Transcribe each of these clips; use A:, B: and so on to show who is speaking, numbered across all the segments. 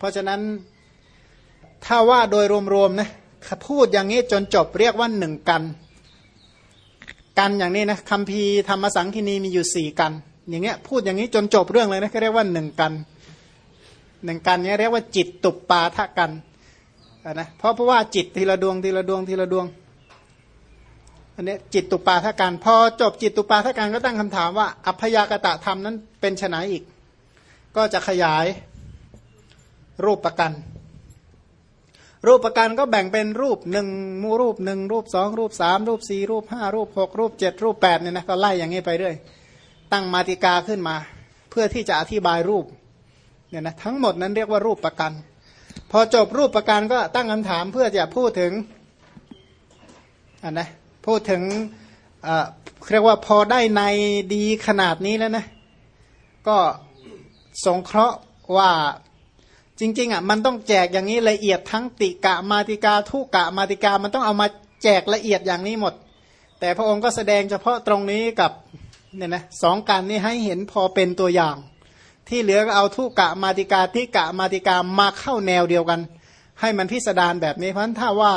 A: เพราะฉะนั้นถ้าว่าโดยรวมๆนะพูดอย่างนี้จนจบเรียกว่าหนึ่งกัน กันอย่างนี้นะคำพีธรรมสังคีนีมีอยู่สี่กัน อย่างเงี้ยพูดอย่างนี้จนจบเรื่องเลยนะก็เรียกว่าหนึ่งกันหนึ่งกันเนี้ยเรียกว่าจิตตุปปาทะกันนะเพราะเพราะว่าจิตทีละดวงทีละดวงทีละดวงอันนี้จิตตุปาทะกันพอจบจิตตุปาทะกันก็ตั้งคำถามว่า อัพยากตะธรรมนั้นเป็นไนอีก ก็จะขยาย รูปประกัน รูปประกันก็แบ่งเป็นรูปหนึ่งมูรูปหนึ่งรูปสองรูปสามรูปสี่รูปห้ารูปหกรูปเจ็ดรูปแปดเนี่ยนะก็ไล่อย่างนี้ไปเรื่อยตั้งมาติกาขึ้นมา เพื่อที่จะอธิบายรูปเนี่ยนะทั้งหมดนั้นเรียกว่ารูปประกัน พอจบรูปประกันก็ตั้งคำถามเพื่อจะพูดถึงอันนะพูดถึงเรียกว่าพอได้ในดีขนาดนี้แล้วนะ ก็สงเคราะห์ว่า จริงๆอะมันต้องแจกอย่างนี้ละเอียดทั้งติกะมาติกาทุกะมาติกามันต้องเอามาแจกละเอียดอย่างนี้หมด แต่พระองค์ก็แสดงเฉพาะตรงนี้กับเนี่ยนะสองการนี้ให้เห็นพอเป็นตัวอย่าง ที่เหลือก็เอาทุกะมาติกาทิกะมาติกามาเข้าแนวเดียวกัน ให้มันพิสดารแบบนี้เพราะฉะนั้นถ้าว่า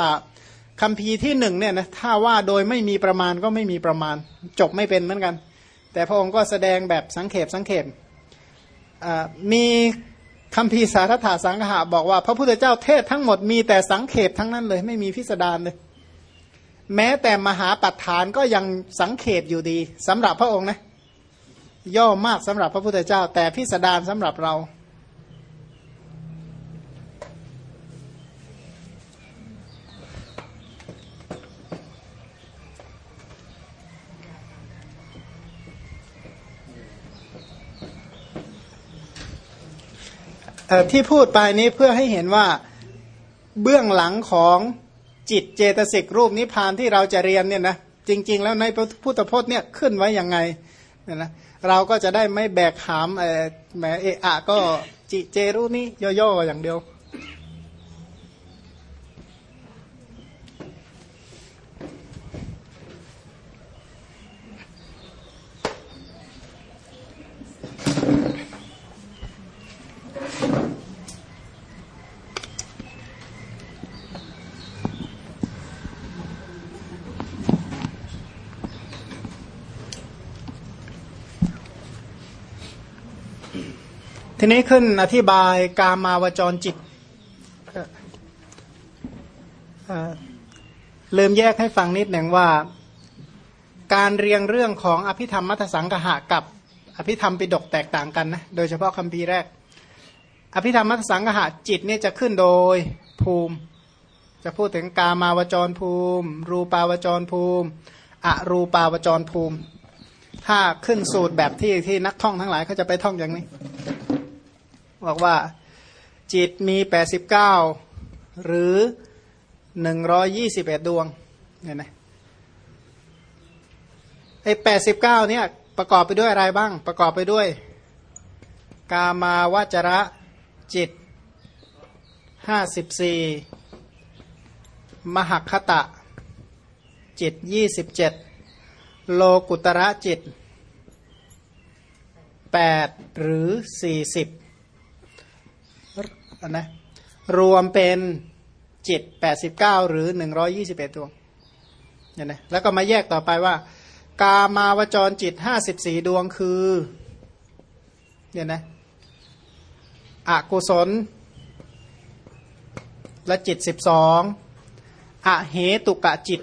A: คำพีที่หนึ่งเนี่ยนะถ้าว่าโดยไม่มีประมาณก็ไม่มีประมาณ จบไม่เป็นเหมือนกัน แต่พระองค์ก็แสดงแบบสังเขปสังเขปมี คำพีสารถาสังหะบอกว่า พระพุทธเจ้าเทศทั้งหมดมีแต่สังเขปทั้งนั้นเลย ไม่มีพิสดารเลย แม้แต่มหาปัฏฐานก็ยังสังเขปอยู่ดีสำหรับพระองค์นะ ย่อมากสำหรับพระพุทธเจ้า แต่พิสดารสำหรับเรา ที่พูดไปนี้เพื่อให้เห็นว่าเบื้องหลังของจิตเจตสิกรูปนิพพานที่เราจะเรียนเนี่ยนะจริง ๆ แล้วในพุทธพจน์เนี่ยขึ้นไว้อย่างไงเนี่ยนะเราก็จะได้ไม่แบกหามแหมเอะอะก็จิเจรูนี้ย่อๆอย่างเดียว ทีนี้ขึ้นอธิบายกามาวจรจิตเริ่มแยกให้ฟังนิดหนึ่งว่า การเรียงเรื่องของอภิธรรมมัทสังกหะกับ อภิธรรมปิดกแตกต่างกันนะโดยเฉพาะคำพีแรก อภิธรรมมัทสังกหะจิตนี่จะขึ้นโดยภูมิ จะพูดถึงกามาวจรภูมิ รูปาวจรภูมิอรูปาวจรภูมิ ถ้าขึ้นสูตรแบบที่ที่นักท่องทั้งหลายเขาจะไปท่องอย่างนี้บอกว่าจิตมีแปดสิบเก้าหรือหนึ่งร้อยี่สิบเอ็ดดวงเนี่ยนะไอ้แปดสิบเก้าเนี่ยประกอบไปด้วยอะไรบ้าง ประกอบไปด้วย กามาวจระจิตห้าสิบสี่มหคตะ จิตยี่สิบเจ็ด โลกุตระจิตแปดหรือสี่สิบนะรวมเป็นจิตแปดสิบเก้าหรือหนึ่งร้อยี่สิบเอ็ดดวงเนี่ยนะแล้วก็มาแยกต่อไปว่า กามาวจรจิตห้าสิบสี่ดวงคือเนี่ยนะอกุศลและจิตสิบสองอเหตุกะจิต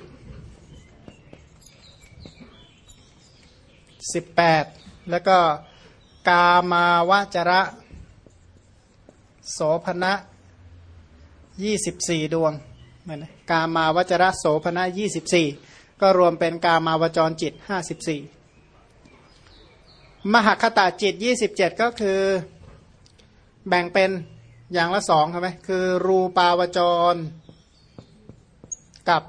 A: สิบแปดแล้วก็กามาวจระโสภณะยี่สิบสี่ดวงนกามาวจระโสภณะยี่สิบสี่ก็รวมเป็นกามาวจรจิตห้าสิบสี่มหคตาจิตยี่สิบเจ็ดก็คือแบ่งเป็นอย่างละสองใช่ไหมคือรูปาวจรกับ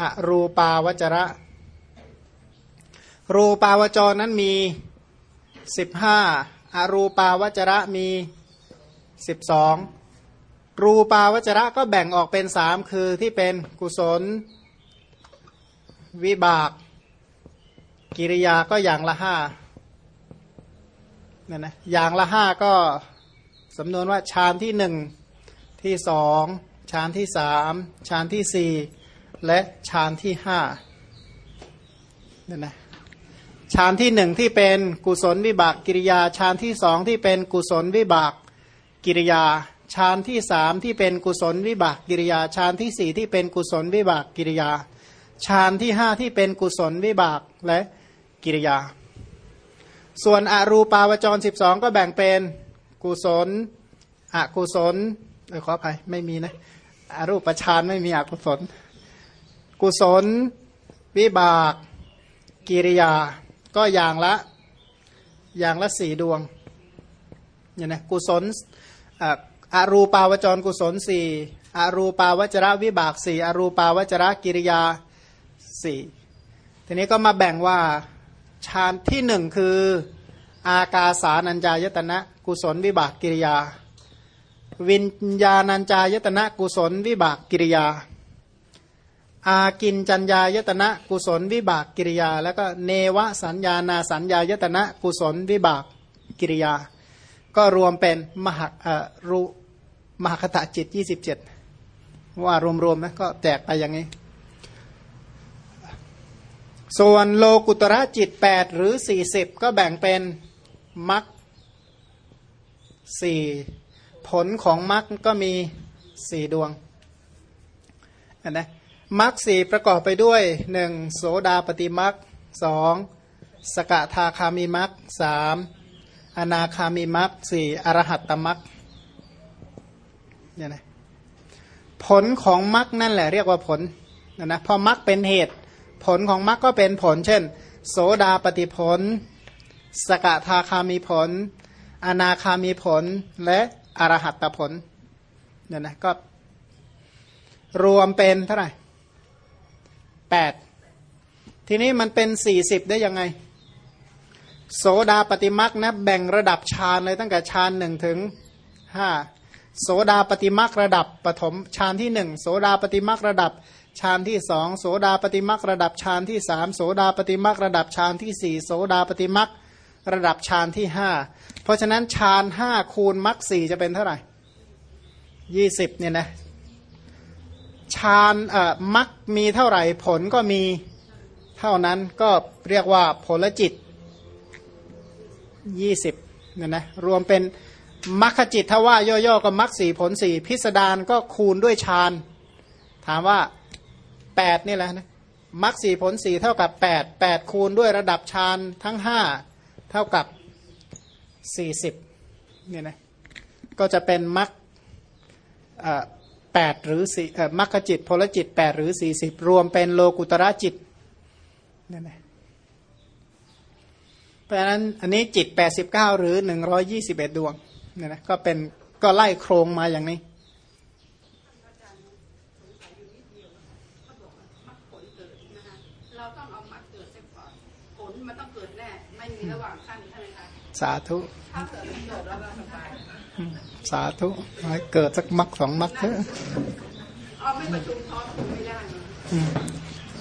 A: อรูปาวจระ รูปาวจรนั้นมีสิบห้าอรูปาวจระมีสิบสองรูปาวจระก็แบ่งออกเป็นสามคือที่เป็นกุศล วิบาก กิริยาก็อย่างละห้าเนี่ยนะอย่างละห้าก็สำนวนว่าฌานที่หนึ่งที่สองฌานที่สามฌานที่สี่และฌานที่ห้าเนี่ยนะ ฌานที่หนึ่งที่เป็นกุศลวิบากกิริยาฌานที่สองที่เป็นกุศลวิบากกิริยาฌานที่สามที่เป็นกุศลวิบากกิริยาฌานที่สี่ที่เป็นกุศลวิบากกิริยาฌานที่ห้าที่เป็นกุศลวิบากและกิริยา ส่วนอรูปาวจร 12 ก็แบ่งเป็นกุศลอกุศลเออขออภัยไม่มีนะอรูปฌานไม่มีอกุศล กุศล วิบาก กิริยา ก็อย่างละอย่างละสี่ดวงเนี่ยนะกุศลอรูปาวจรกุศลสี่อรูปาวจระวิบากสี่อรูปาวจระกิริยาสี่ทีนี้ก็มาแบ่งว่าฌานที่หนึ่งคืออากาสานัญจายตนะ กุศลวิบากกิริยา วิญญาณัญจายตนะกุศลวิบากกิริยา อากินจัญญายตนะกุศลวิบากกิริยา แล้วก็เนวสัญญานาสัญญายตนะกุศลวิบากกิริยา ก็รวมเป็นมหรุมหคตจิต 27 ว่ารวมๆนะก็แตกไปอย่างนี้ ส่วนโลกุตระจิต 8 หรือ 40 ก็แบ่งเป็นมัคสี่ผลของมัคก็มีสี่ดวงนนะ มัคสี่ประกอบไปด้วยหนึ่งโสดาปฏิมัคสองสกทาคามิมัคสามอนาคามิมัคสี่อรหัตตมัคเนี่ยนะผลของมัคนั่นแหละเรียกว่าผลนะนะพอมัคเป็นเหตุ ผลของมัคก็เป็นผล เช่น โสดาปฏิผล สกทาคามีผล อนาคามีผลและอรหัตตผลเนี่ยนะก็รวมเป็นเท่าไหร่ แปดทีนี้มันเป็นสี่สิบได้ยังไง โสดาปฏิมักนะแบ่งระดับฌานเลยตั้งแต่ฌานหนึ่งถึงห้าโสดาปฏิมักระดับปฐมฌานที่หนึ่งโสดาปฏิมักระดับฌานที่สองโสดาปฏิมักระดับฌานที่สามโสดาปฏิมักระดับฌานที่สี่โสดาปฏิมักระดับฌานที่ห้าเพราะฉะนั้นฌานห้าคูณมักสี่จะเป็นเท่าไหร่ยี่สิบเนี่ยนะ ฌานมักมีเท่าไหร่ผลก็มีเท่านั้นก็เรียกว่าผลจิตยี่สิบเนี่ยนะรวมเป็นมักจิตทว่าย่อๆก็มักสี่ผลสี่พิสดารก็คูณด้วยฌานถามว่าแปดนี่แหละนะมักสี่ผลสี่เท่ากับแปดแปดคูณด้วยระดับฌานทั้งห้าเท่ากับสี่สิบเนี่ยนะก็จะเป็นมักอ่า 8 หรือสี่มรรคจิตพลจิต 8 หรือ 40 รวมเป็นโลกุตระจิตนั่นะเพราะฉะนั้นอันนี้จิต 89 หรือ 121 ดวงเนี่ยนะก็เป็นก็ไล่โครงมาอย่างนี้สาธุ
B: ถ้าเกิดเกิดเรา
A: สบาย ธุให้เกิดสักมักสองมักเถอะ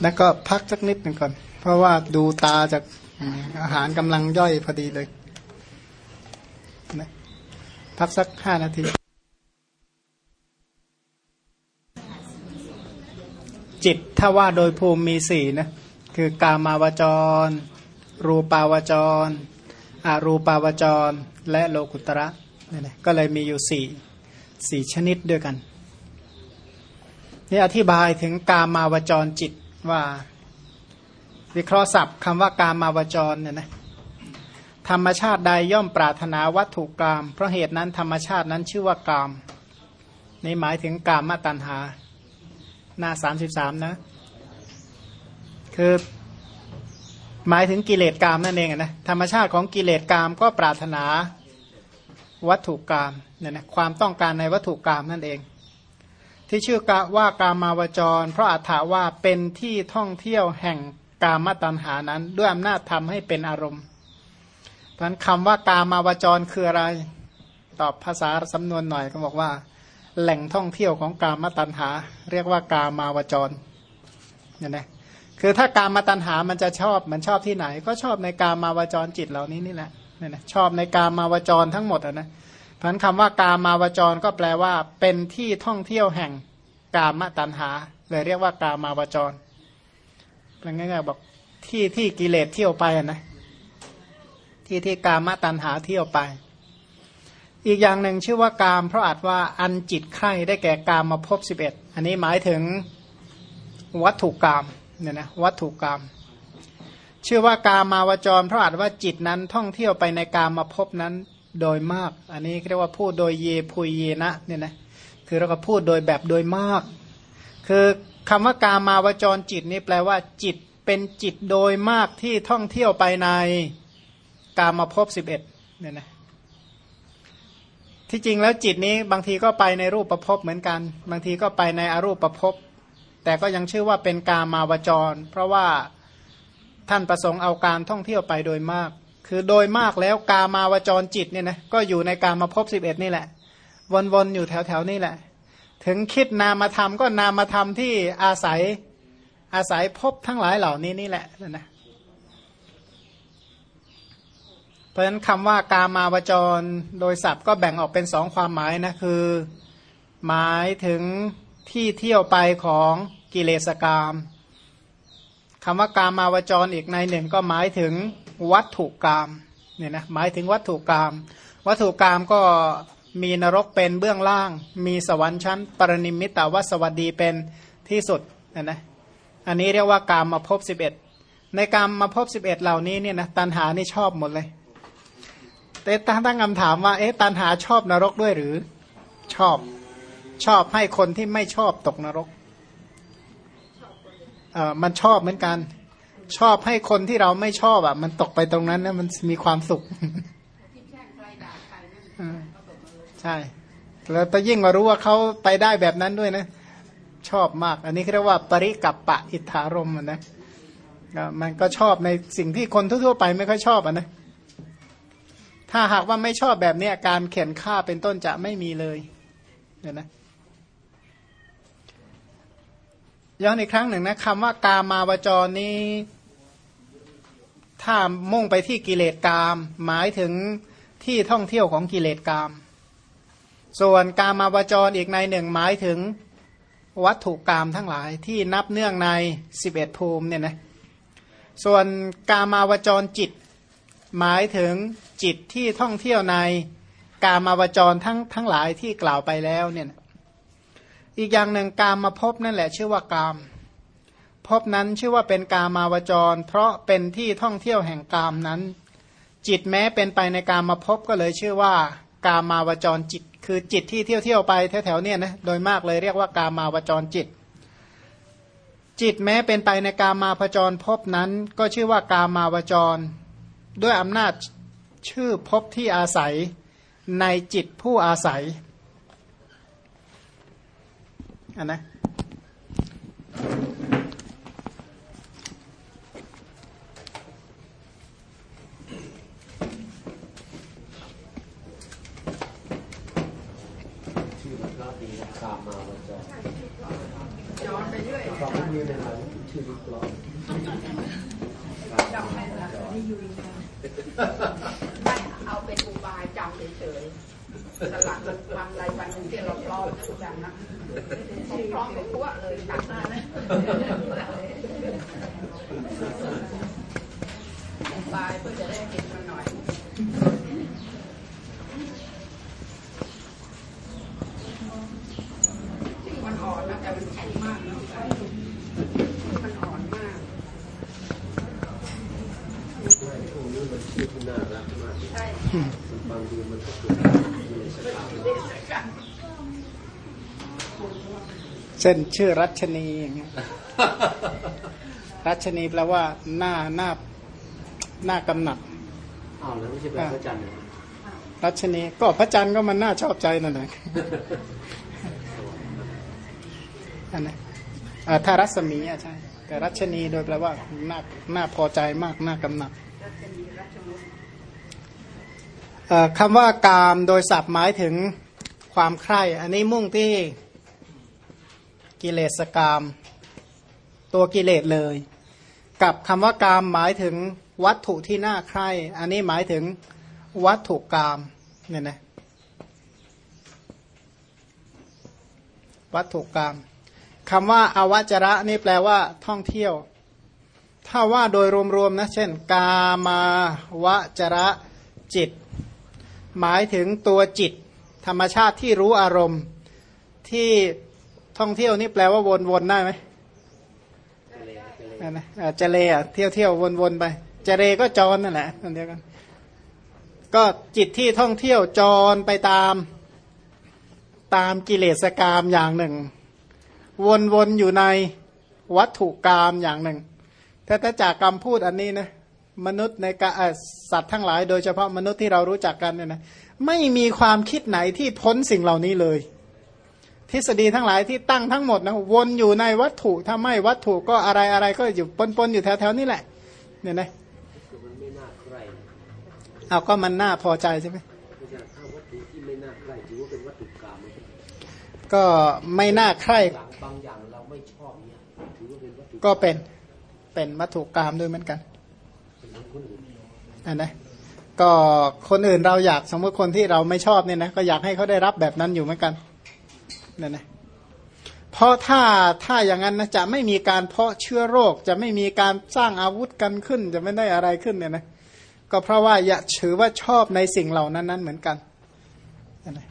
A: แล้วก็พักสักนิดหนึ่งก่อน เพราะว่าดูตาจากอาหารกำลังย่อยพอดีเลยนะพักสักห้านาทีจิตถ้าว่าโดยภูมิมีสี่นะคือกามาวจร รูปาวจรอารูปาวจร และโลกุตระ นี่นะก็เลยมีอยู่สี่สี่ชนิดด้วยกันนี่อธิบายถึงกามาวจรจิตว่า วิเคราะห์ศัพท์คำว่ากามาวจรเนี่ยนะธรรมชาติใดย่อมปรารถนาวัตถุกรรมเพราะเหตุนั้นธรรมชาตินั้นชื่อว่ากามนี่หมายถึงกามมาตัญหา หน้าสามสิบสามนะ คือหมายถึงกิเลสกามนั่นเองนะธรรมชาติของกิเลสกามก็ปรารถนา วัตถุกามเนี่ยนะความต้องการในวัตถุกามนั่นเอง ที่ชื่อกว่ากามาวจร เพราะอัฏฐาว่าเป็นที่ท่องเที่ยวแห่งกามตัณหานั้น ด้วยอำนาจทำให้เป็นอารมณ์เพราะนั้นคำว่ากามาวจรคืออะไร ตอบภาษาสำนวนหน่อยก็บอกว่า แหล่งท่องเที่ยวของกามตัณหา เรียกว่ากามาวจรเนี่ยนะคือถ้ากามตัญหามันจะชอบมันชอบที่ไหน ก็ชอบในกามาวจรจิตเหล่านี้นี่แหละ เนี่ยนะชอบในการมาวจรทั้งหมดอะนะพันคำว่ากามาวจรก็แปลว่า เป็นที่ท่องเที่ยวแห่งกามตัณหาเลยเรียกว่ากามาวจรแปลง่ายๆบอกที่ที่กิเลสเที่ยวไปนะที่ที่กามตัณหาเที่ยวไป อีกอย่างหนึ่งชื่อว่ากาม เพราะอาจว่าอันจิตใคร่ได้แก่กามมาพบสิบเอ็ดอันนี้หมายถึงวัตถุกรรมเนี่ยนะวัตถุกรรม ชื่อว่ากามาวจรเพราะอาจว่าจิตนั้นท่องเที่ยวไปในกามาพบนั้นโดยมาก อันนี้เรียกว่าพูดโดยเยพุยเยนะเนี่ยนะคือเราก็พูดโดยแบบโดยมาก คือคำว่ากามาวจรจิตนี่แปลว่า จิตเป็นจิตโดยมากที่ท่องเที่ยวไปในกามาพบสิบเอ็ดเนี่ยนะที่จริงแล้วจิตนี้บางทีก็ไปในรูปประพบเหมือนกัน บางทีก็ไปในอรูปประพบแต่ก็ยังชื่อว่าเป็นกามาวจร เพราะว่า ท่านประสงค์เอาการท่องเที่ยวไปโดยมาก คือโดยมากแล้วกามาวจรจิตเนี่ยนะก็อยู่ในกามาพบสิบเอ็ดนี่แหละ วนๆอยู่แถวๆนี่แหละ ถึงคิดนามธรรมก็นามธรรมที่อาศัยอาศัยพบทั้งหลายเหล่านี้นี่แหละนะเพราะฉะนั้นคำว่ากามาวจรโดยศัพท์ก็แบ่งออกเป็นสองความหมายนะคือ หมายถึงที่เที่ยวไปของกิเลสกรรม คำว่ากามาวจรอีกในหนึ่งก็หมายถึงวัตถุกรรมเนี่ยนะหมายถึงวัตถุกรรมวัตถุกรรมก็มีนรกเป็นเบื้องล่าง มีสวรรค์ชั้น ปรนิมิตาวสวัสดีเป็นที่สุดนะนะอันนี้เรียกว่ากามมาพบสิบเอ็ดในกามมาพบสิบเอ็ดเหล่านี้เนี่ยนะตันหานี่ชอบหมดเลย แต่ตั้งตั้งคำถามว่าเอ๊ะตันหาชอบนรกด้วยหรือชอบชอบให้คนที่ไม่ชอบตกนรก มันชอบเหมือนกัน ชอบให้คนที่เราไม่ชอบอะ มันตกไปตรงนั้นนะมันมีความสุขใช่ แล้วแต่ยิ่งมารู้ว่าเขาไปได้แบบนั้นด้วยนะ ชอบมาก อันนี้เรียกว่าปริกับปะอิทธารมนะมันก็ชอบในสิ่งที่คนทั่วๆไปไม่ค่อยชอบอะนะถ้าหากว่าไม่ชอบแบบนี้การเข็นฆ่าเป็นต้นจะไม่มีเลยเนี่ยนะ ย้อนอีกครั้งหนึ่งนะคำว่ากามาวจรนี้ ถ้ามุ่งไปที่กิเลสกาม หมายถึงที่ท่องเที่ยวของกิเลสกาม ส่วนกามาวจรอีกในหนึ่งหมายถึงวัตถุกรรมทั้งหลายที่นับเนื่องในสิบเอ็ดภูมิเนี่ยนะ ส่วนกามาวจรจิต หมายถึงจิตที่ท่องเที่ยวในกามาวจรทั้งทั้งหลายที่กล่าวไปแล้วเนี่ย อีกอย่างหนึ่งกามมาพบนั่นแหละชื่อว่ากามพบนั้นชื่อว่าเป็นกามาวจร เพราะเป็นที่ท่องเที่ยวแห่งกามนั้น จิตแม้เป็นไปในกามมาพบก็เลยชื่อว่ากามาวจรจิต คือจิตที่เที่ยวเที่ยวไปแถวๆเนี่ยนะโดยมากเลยเรียกว่ากามาวจรจิต จิตแม้เป็นไปในกามาพจรพบนั้น ก็ชื่อว่ากามาวจร ด้วยอำนาจชื่อพบที่อาศัยในจิตผู้อาศัย อันนะ
C: ชื่อมันก็ดีนะตามมาวันจะย้อนไปเรื่อยตอนนี้ในหลังชื่อลิกล้อ
B: จำไม่ละนี่อยู่ไม่เอาเป็นอุบายจำเฉยๆสลักวันไรวันหนึ่งที่เราพร้อมทุกอย่างนะ พร้อมกับพวกเลยตัดมานะบายเพื่อจะได้เก็บมันหน่อยมันอ่อนนะแต่มันแข็งมากนะมันอ่อนมาก
C: พวกนี้มันชื่อที่น่ารักมากใช่บางทีมันก็คือ
A: เช่นชื่อรัชนีอย่างเงี้ยรัชนีแปลว่าหน้าหน้าหน้ากำหนัด
C: อ้าวแล้วไม่ใช่แปลพระจันทร์
A: รัชนีก็พระจันทร์ก็มันน่าชอบใจนั่นแหละอันนี้ถ้ารัศมีอะใช่แต่รัชนีโดยแปลว่าน่าน่าพอใจมากน่ากำหนัดคำว่ากามโดยศัพท์หมายถึงความใคร่ อันนี้มุ่งที่ กิเลสกาม ตัวกิเลสเลย กับคำว่ากามหมายถึงวัตถุที่น่าใคร่อันนี้หมายถึงวัตถุกามเนี่ยนะวัตถุกามคำว่าอาวจระนี่แปลว่า ท่องเที่ยว ถ้าว่าโดยรวมๆนะเช่น กามาวัจระจิต หมายถึงตัวจิต ธรรมชาติที่รู้อารมณ์ที่ ท่องเที่ยวนี่แปลว่าวนๆได้ไหมนั่นนะอ่าจะเลอะเที่ยวเที่ยววนๆไปจะเรก็จรนั่นแหละนั่นเดียวกัน ก็จิตที่ท่องเที่ยวจรไปตาม ตามกิเลสกรรมอย่างหนึ่ง วนๆอยู่ในวัตถุกรรมอย่างหนึ่งถ้าถ้าจากคำพูดอันนี้นะมนุษย์ในกะเอ่อสัตว์ทั้งหลาย โดยเฉพาะมนุษย์ที่เรารู้จักกันเนี่ยนะไม่มีความคิดไหนที่พ้นสิ่งเหล่านี้เลย ทฤษฎีทั้งหลายที่ตั้งทั้งหมดนะวนอยู่ในวัตถุถ้าไม่วัตถุก็อะไรอะไรก็อยู่ปนๆอยู่แถวๆนี้แหละ เนี่ยนะ
C: คือมันไม่น่าใคร
A: เอาก็มันน่าพอใจใช่ไหม
C: ไม่ใช่ถ้าวัตถุที่ไม่น่าใครถือว่าเป็นวัตถุกรรมไหม
A: ก็ไม่น่าใคร่
C: บางบางอย่างเราไม่ชอบเนี่ยถือว่าเป็นวัตถุ
A: ก็เป็นเป็นวัตถุกรรมด้วยเหมือนกัน
C: เป็นของคนอื่น
A: อันนะก็คนอื่นเราอยากสมมติคนที่เราไม่ชอบเนี่ยนะก็อยากให้เขาได้รับแบบนั้นอยู่เหมือนกัน นั่นนะเพราะถ้าถ้าอย่างนั้นนะจะไม่มีการเพาะเชื้อโรคจะไม่มีการสร้างอาวุธกันขึ้น จะไม่ได้อะไรขึ้นเนี่ยนะก็เพราะว่าอย่าถือว่าชอบในสิ่งเหล่านั้นนั้นเหมือนกันนะ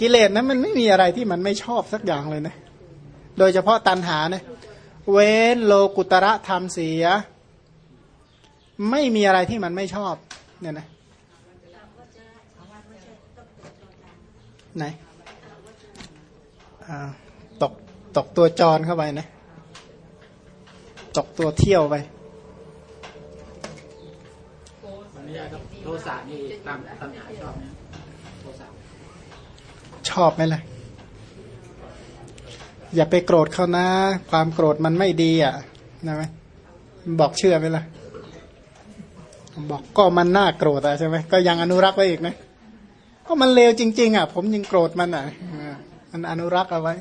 A: กิเลสนั้นมันไม่มีอะไรที่มันไม่ชอบสักอย่างเลยนะโดยเฉพาะตัณหานะเว้นโลกุตระธรรมเสีย ไม่มีอะไรที่มันไม่ชอบเนี่ยนะ ไหนอ่าตกตกตัวจรเข้าไปนะ ตกตัวเที่ยวไป
D: มันไม่ใช่ครับโทสะนี่ตามตัณหาชอบนะโทสะ
A: ชอบไหมล่ะ อย่าไปโกรธเขานะ ความโกรธมันไม่ดีอะนะไหมบอกเชื่อไหมล่ะ บอกก็มันน่าโกรธอะใช่ไหมก็ยังอนุรักษ์ไว้อีกนะ ก็มันเลวจริง ๆ อะ ผมยังโกรธมันอะมันอนุรักษ์เอาไว้